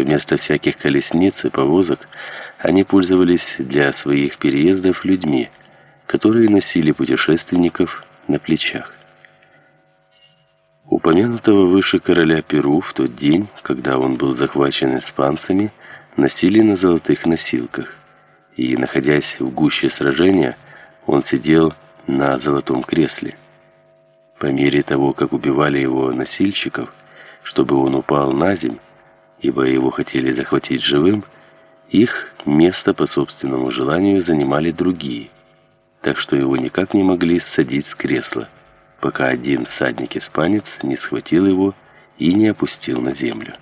вместо всяких колесниц и повозок они пользовались для своих переездов людьми, которые носили путешественников на плечах. Упомянутого выше короля Перу в тот день, когда он был захвачен испанцами, носили на золотых носилках, и, находясь в гуще сражения, он сидел на золотом кресле. По мере того, как убивали его носильщиков, чтобы он упал на землю, ибо его хотели захватить живым, их место по собственному желанию занимали другие, так что его никак не могли ссадить с кресла, пока один всадник-испанец не схватил его и не опустил на землю.